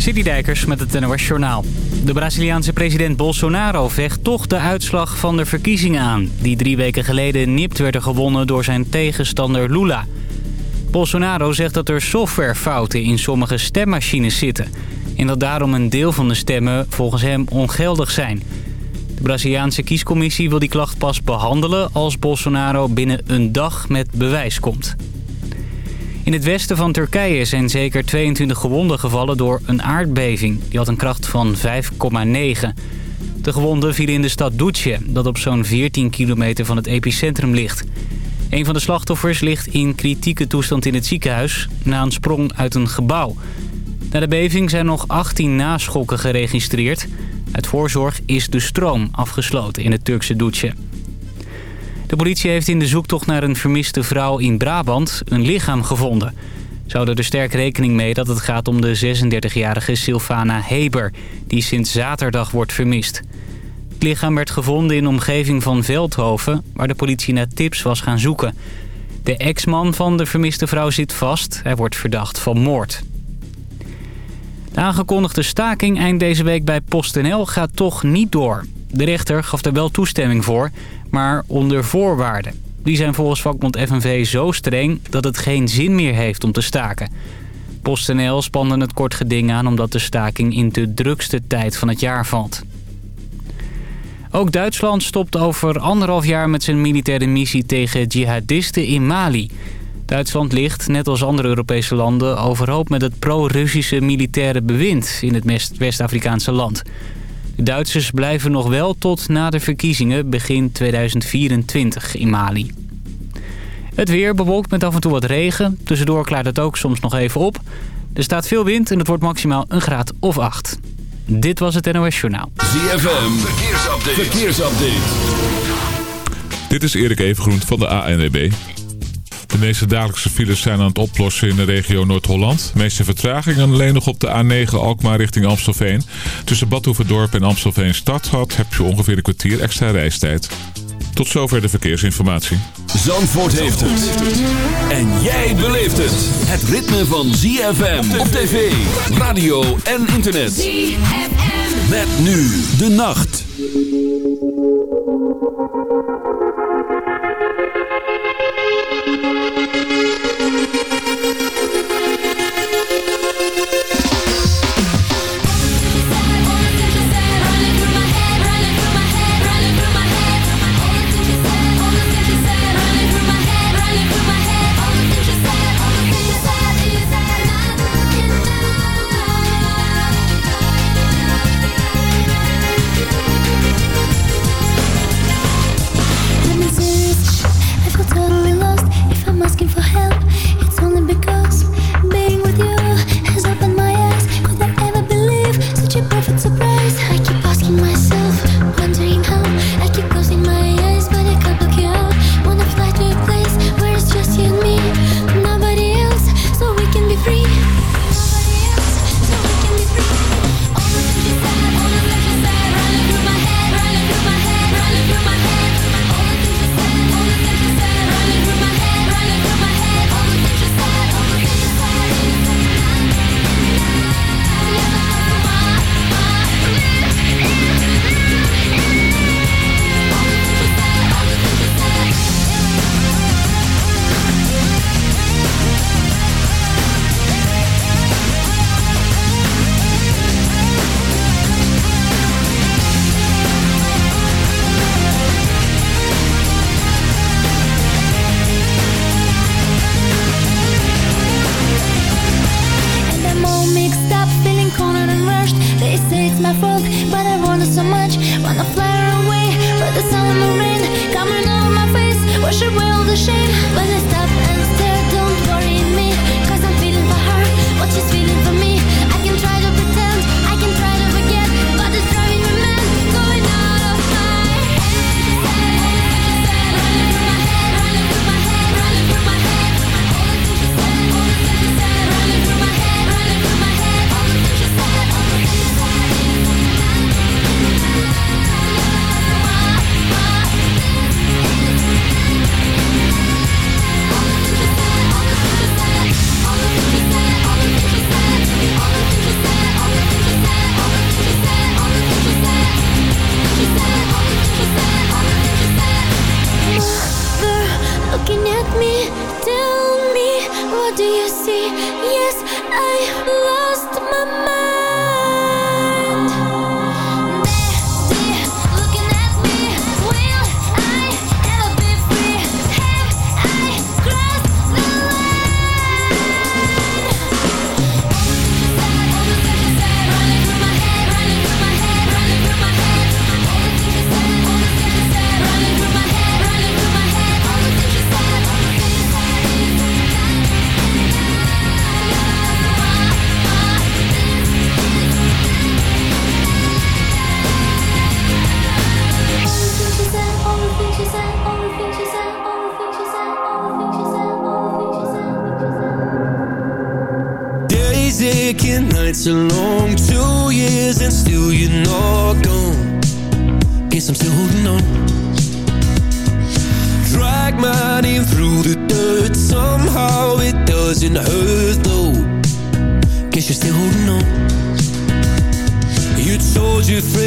Dijkers met het NOS Journaal. De Braziliaanse president Bolsonaro vecht toch de uitslag van de verkiezingen aan... die drie weken geleden nipt werden gewonnen door zijn tegenstander Lula. Bolsonaro zegt dat er softwarefouten in sommige stemmachines zitten... en dat daarom een deel van de stemmen volgens hem ongeldig zijn. De Braziliaanse kiescommissie wil die klacht pas behandelen... als Bolsonaro binnen een dag met bewijs komt. In het westen van Turkije zijn zeker 22 gewonden gevallen door een aardbeving. Die had een kracht van 5,9. De gewonden vielen in de stad Duce, dat op zo'n 14 kilometer van het epicentrum ligt. Een van de slachtoffers ligt in kritieke toestand in het ziekenhuis... na een sprong uit een gebouw. Na de beving zijn nog 18 naschokken geregistreerd. Uit voorzorg is de stroom afgesloten in het Turkse Duce. De politie heeft in de zoektocht naar een vermiste vrouw in Brabant een lichaam gevonden. Ze houden er sterk rekening mee dat het gaat om de 36-jarige Sylvana Heber... die sinds zaterdag wordt vermist. Het lichaam werd gevonden in de omgeving van Veldhoven... waar de politie naar tips was gaan zoeken. De ex-man van de vermiste vrouw zit vast. Hij wordt verdacht van moord. De aangekondigde staking eind deze week bij PostNL gaat toch niet door. De rechter gaf er wel toestemming voor, maar onder voorwaarden. Die zijn volgens vakbond FNV zo streng dat het geen zin meer heeft om te staken. PostNL spande het kort geding aan omdat de staking in de drukste tijd van het jaar valt. Ook Duitsland stopt over anderhalf jaar met zijn militaire missie tegen jihadisten in Mali. Duitsland ligt, net als andere Europese landen, overhoop met het pro-Russische militaire bewind in het West-Afrikaanse land. De Duitsers blijven nog wel tot na de verkiezingen begin 2024 in Mali. Het weer bewolkt met af en toe wat regen. Tussendoor klaart het ook soms nog even op. Er staat veel wind en het wordt maximaal een graad of acht. Dit was het NOS Journaal. ZFM, verkeersupdate. verkeersupdate. Dit is Erik Evengroen van de ANWB. De meeste dagelijkse files zijn aan het oplossen in de regio Noord-Holland. De meeste vertragingen alleen nog op de A9 Alkmaar richting Amstelveen. Tussen Badhoevedorp en Amstelveen Stadshad heb je ongeveer een kwartier extra reistijd. Tot zover de verkeersinformatie. Zandvoort heeft het. En jij beleeft het. Het ritme van ZFM op tv, radio en internet. ZFM. Met nu de nacht.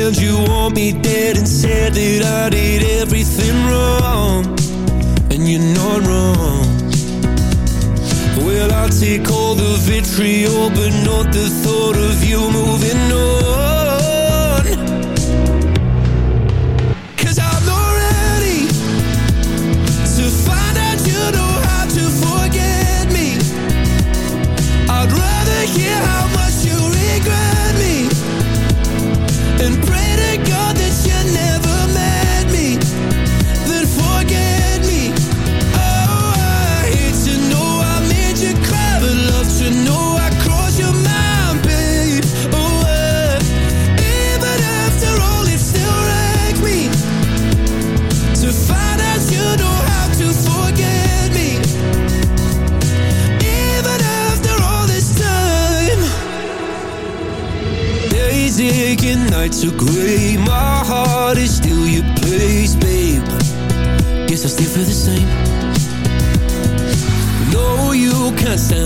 pretend you want me dead and said that I did everything wrong. And you're not wrong. Well, I'll take all the vitriol but not the thought of you moving on.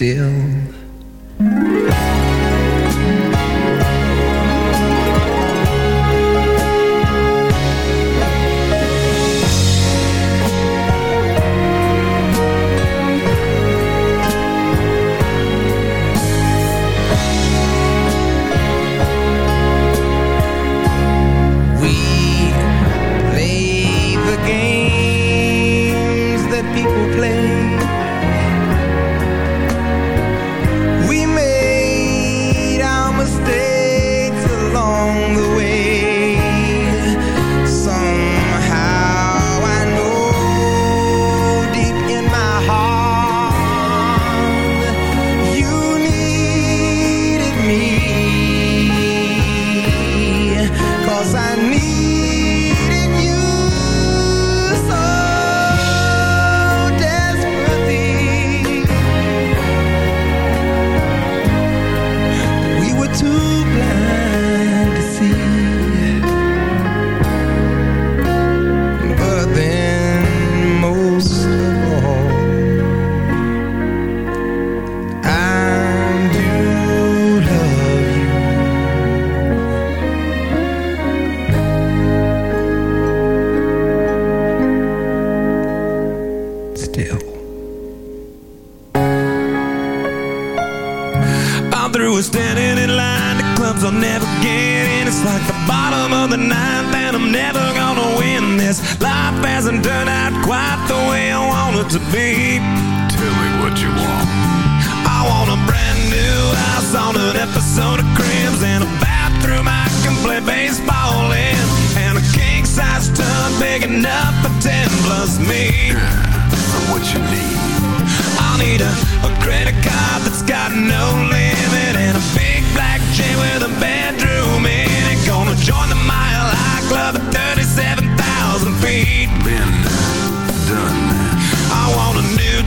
Still. Way I want it to be. Tell me what you want. I want a brand new house On an episode of Cribs And a bathroom I can play baseball in. And a king-size tub Big enough for ten plus me. What you need. I'll need a, a credit card that's got no limit And a big black jet with a bedroom in it. Gonna join the Mile High Club at 37,000 feet. Been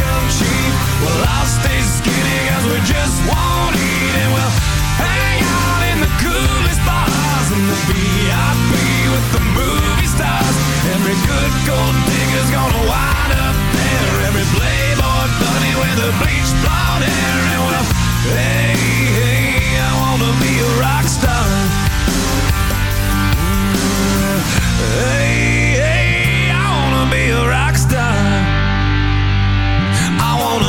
come cheap Well I'll stay skinny cause we just won't eat And we'll hang out in the coolest bars And the VIP with the movie stars. Every good gold digger's gonna wind up there. Every playboy bunny with a bleached blonde hair. And well, hey, hey, I wanna be a rock star. Mm, hey, hey,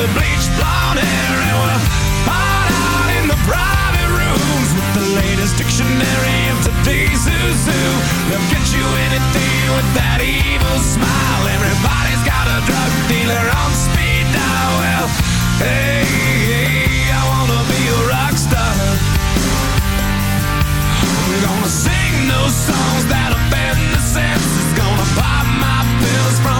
the bleached blonde hair and we'll hide out in the private rooms with the latest dictionary of today's who's who. They'll get you anything with that evil smile. Everybody's got a drug dealer on speed dial. Well, hey, hey, I wanna be a rock star. I'm gonna sing those songs that offend the senses. Gonna pop my pills from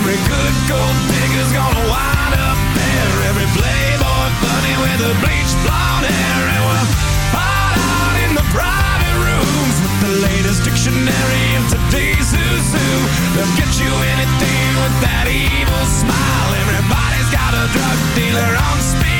Every good gold digger's gonna wind up there. Every playboy bunny with a bleached blonde hair. And we'll hide out in the private rooms with the latest dictionary of today's who's who. They'll get you anything with that evil smile. Everybody's got a drug dealer on speed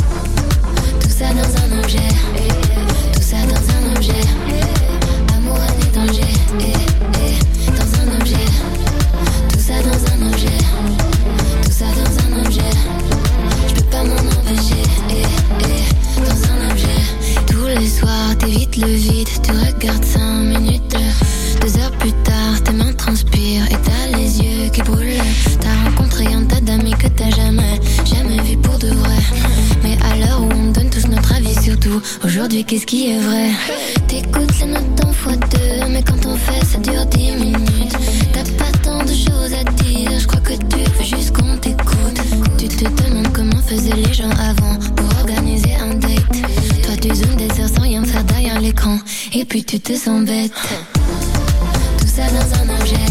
Ça dans un objet,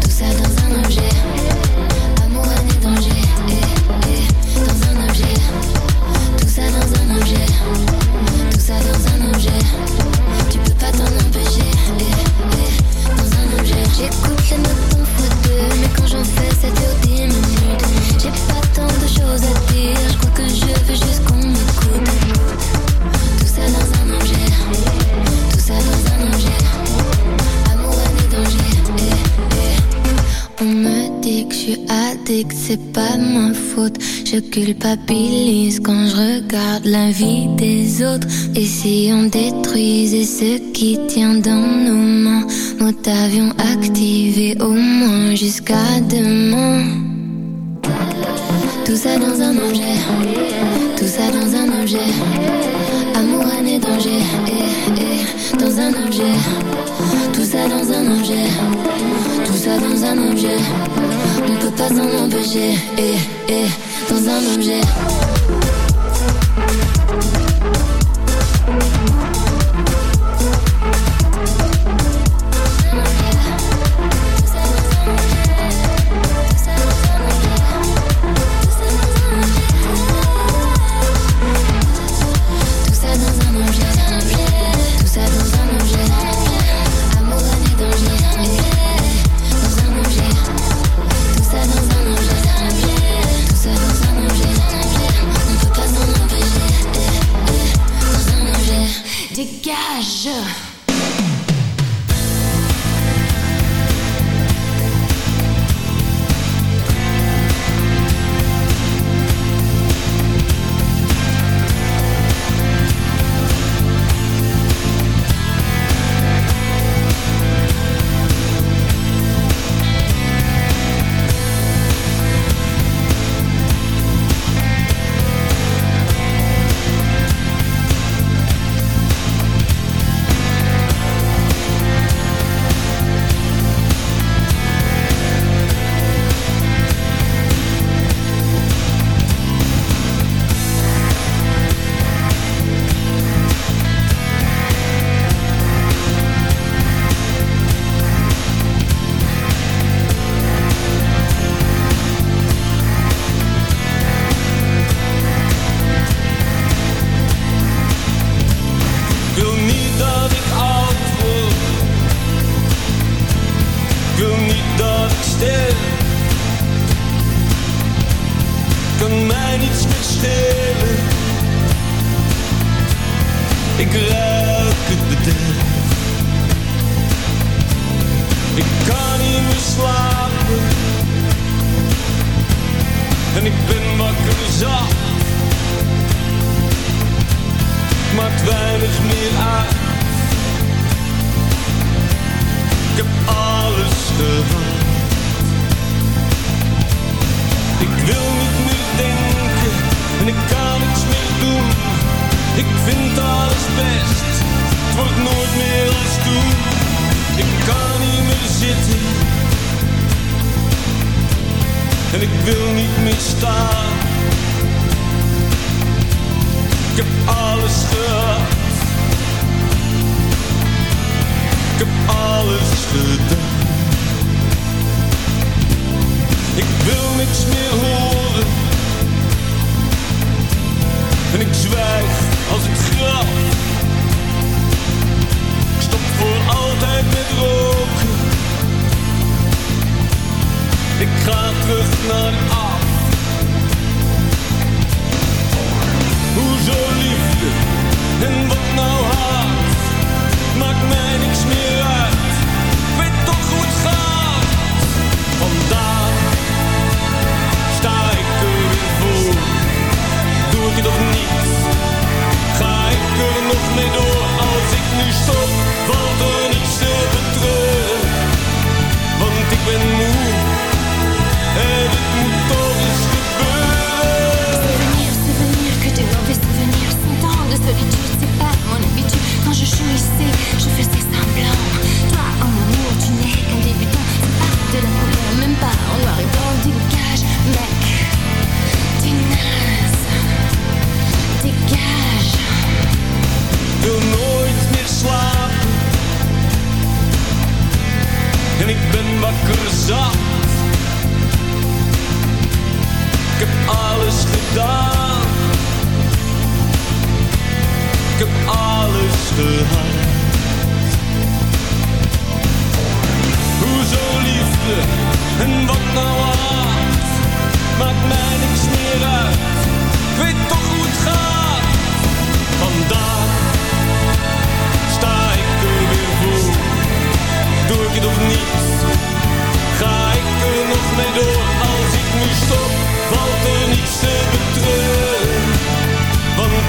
tout ça dans suis addict, c'est pas ma faute. Je culpabilise quand je regarde la vie des autres. Et si on détruisait ce qui tient dans nos mains, mode avion activé au moins jusqu'à demain. Tout ça dans un objet, tout ça dans un objet. Amour, et danger, eh, eh, dans un objet. Tout ça dans un objet, ça dans un objet. On peut pas s'en empêcher, eh, eh, dans un objet.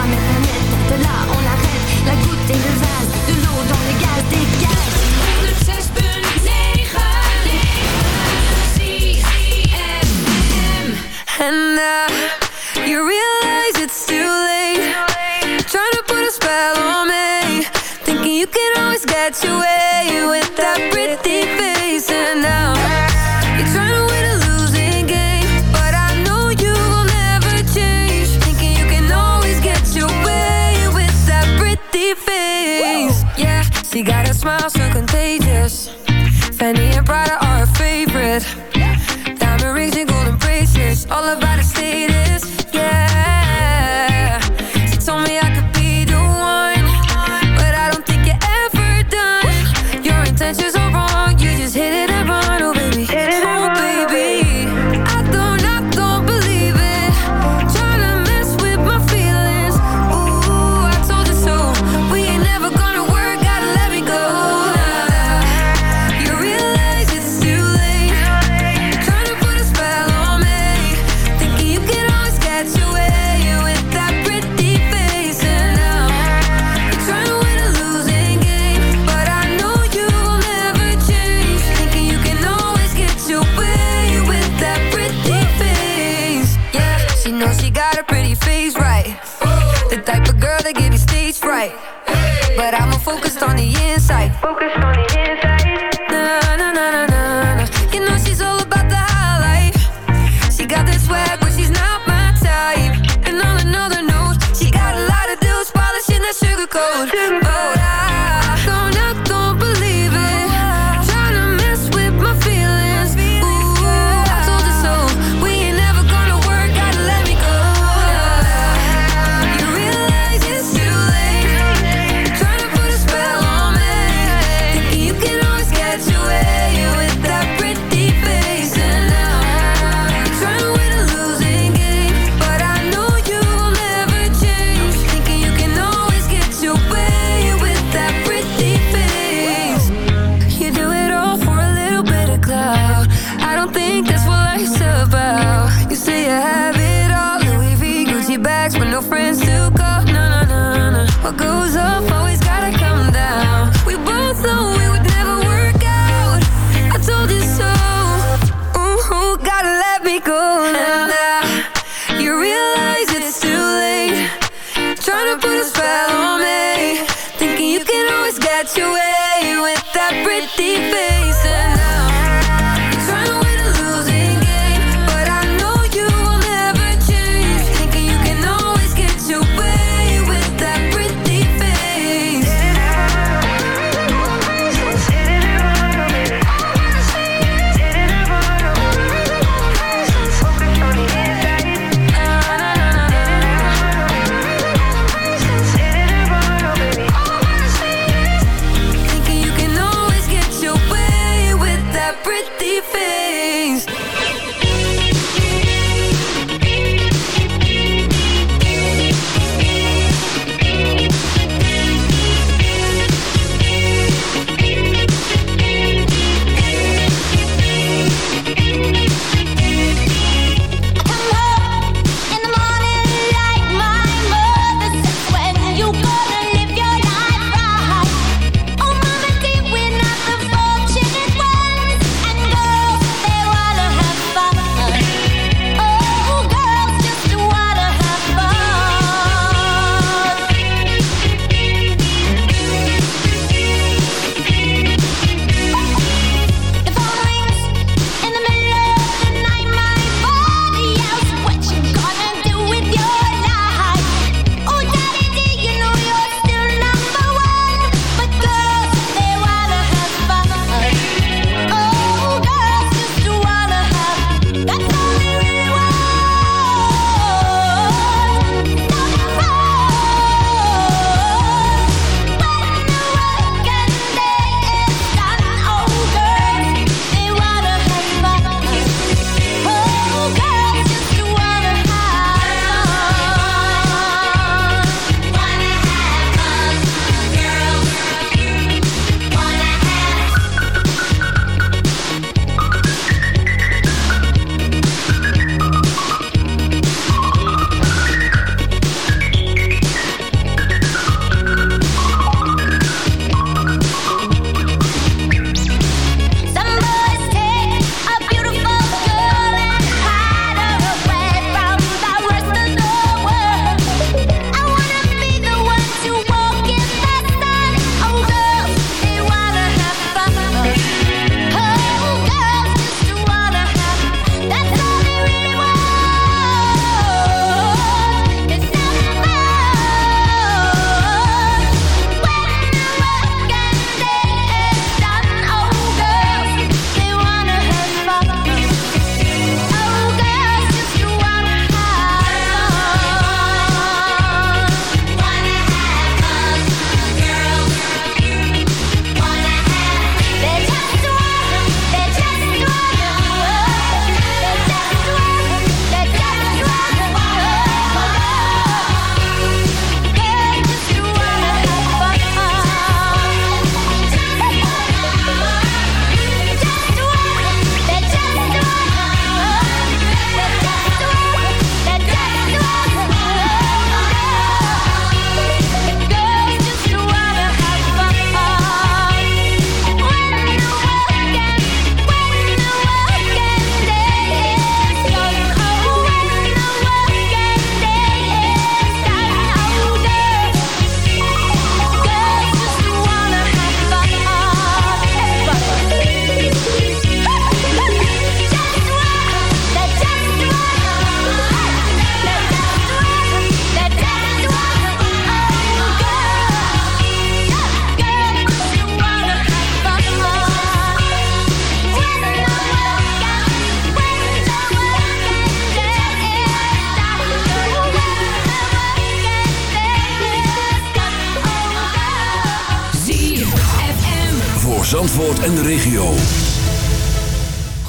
la même planète De là, on arrête la goutte et le vase De l'eau dans le gaz, dégage And now you realize it's too late. Trying to put a spell on me. Thinking you can always get your way with that pretty face. And now you're trying to win a losing game. But I know you will never change. Thinking you can always get your way with that pretty face. Yeah, she got a smile so contagious. Fendi and Prada are her favorite.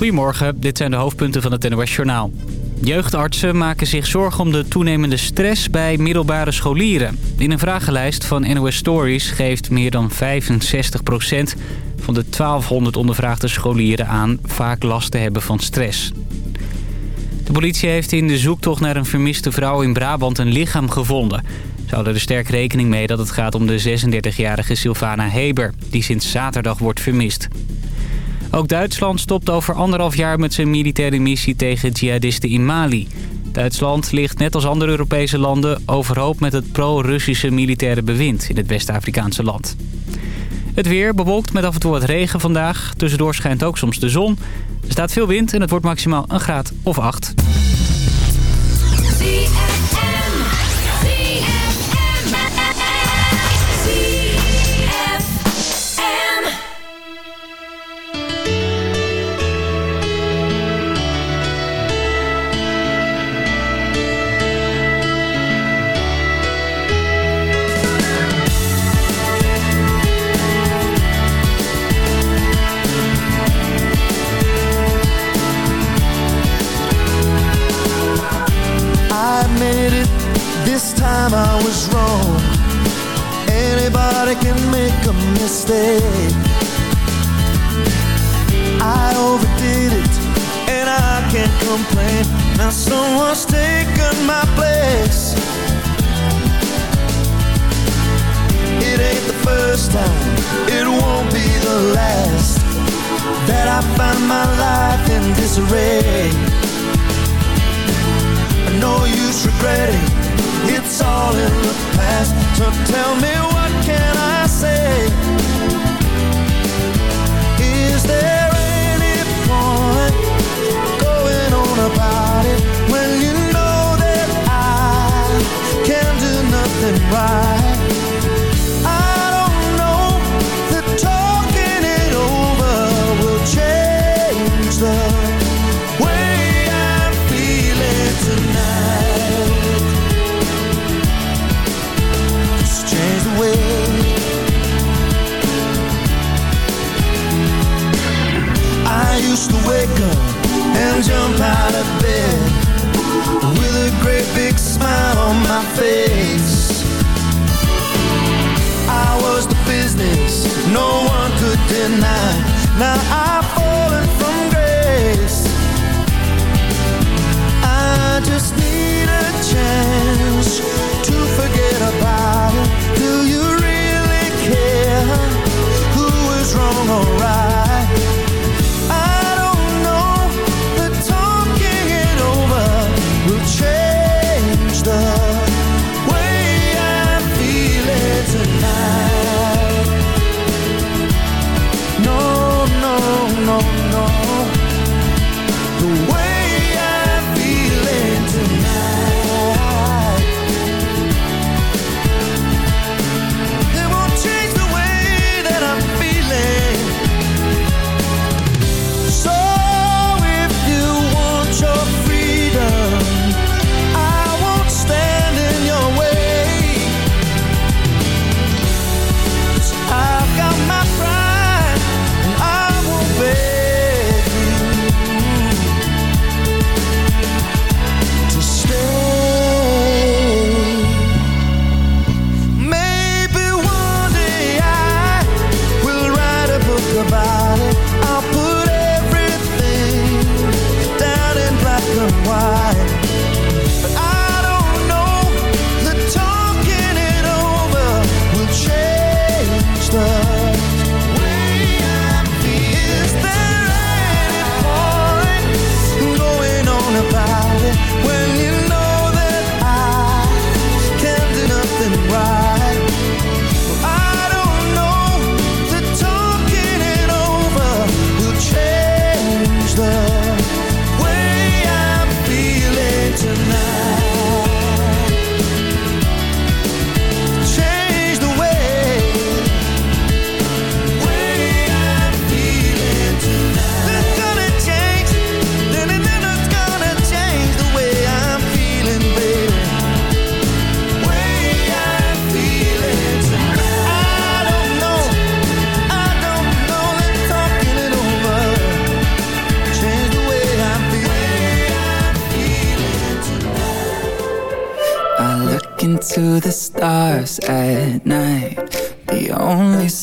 Goedemorgen, dit zijn de hoofdpunten van het NOS Journaal. Jeugdartsen maken zich zorgen om de toenemende stress bij middelbare scholieren. In een vragenlijst van NOS Stories geeft meer dan 65% van de 1200 ondervraagde scholieren aan vaak last te hebben van stress. De politie heeft in de zoektocht naar een vermiste vrouw in Brabant een lichaam gevonden. Ze houden er sterk rekening mee dat het gaat om de 36-jarige Sylvana Heber... die sinds zaterdag wordt vermist. Ook Duitsland stopt over anderhalf jaar met zijn militaire missie tegen jihadisten in Mali. Duitsland ligt net als andere Europese landen overhoop met het pro-Russische militaire bewind in het West-Afrikaanse land. Het weer bewolkt met af en toe wat regen vandaag. Tussendoor schijnt ook soms de zon. Er staat veel wind en het wordt maximaal een graad of acht.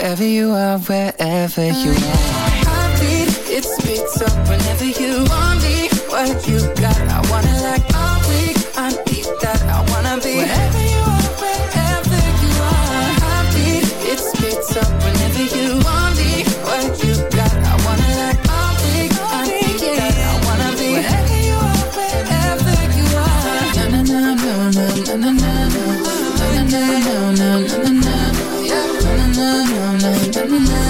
Wherever you are, wherever you are. Heartbeat, it speeds up whenever you want me. What you got, I wanna like. I'm weak, I need that. I wanna be wherever you are, wherever you are. Heartbeat, it speeds up whenever you want me. What you got, I wanna like. I'm weak, I need that. I wanna be wherever you are, wherever you are. Na na na na na na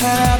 have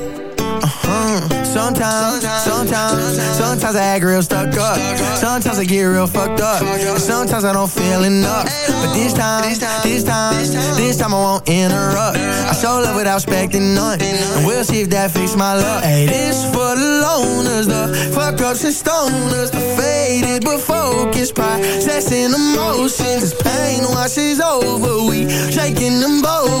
Sometimes, sometimes, sometimes I act real stuck up. Sometimes I get real fucked up. Sometimes I don't feel enough. But this time, this time, this time I won't interrupt. I show love without expecting none. And we'll see if that fixes my luck. Hey, this for the loners, the fuck ups and stoners, the faded but focused, processing emotions. As pain washes over, we shaking them boulders